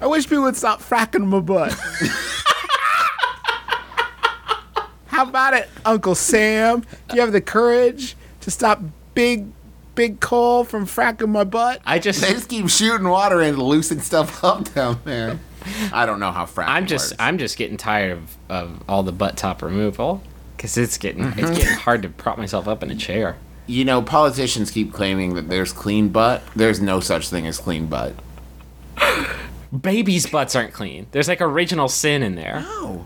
I wish people would stop fracking my butt. How about it, Uncle Sam? Do you have the courage to stop Big Big coal from fracking my butt? I just They just keep shooting water in to loosen stuff up down there. I don't know how fracking I'm just works. I'm just getting tired of, of all the butt top removal because it's getting Mm-hmm. it's getting hard to prop myself up in a chair. You know, politicians keep claiming that there's clean butt. There's no such thing as clean butt. Babies' butts aren't clean. There's like original sin in there. No.